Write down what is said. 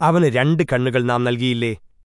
അവന് രണ്ട് കണ്ണുകൾ നാം നൽകിയില്ലേ?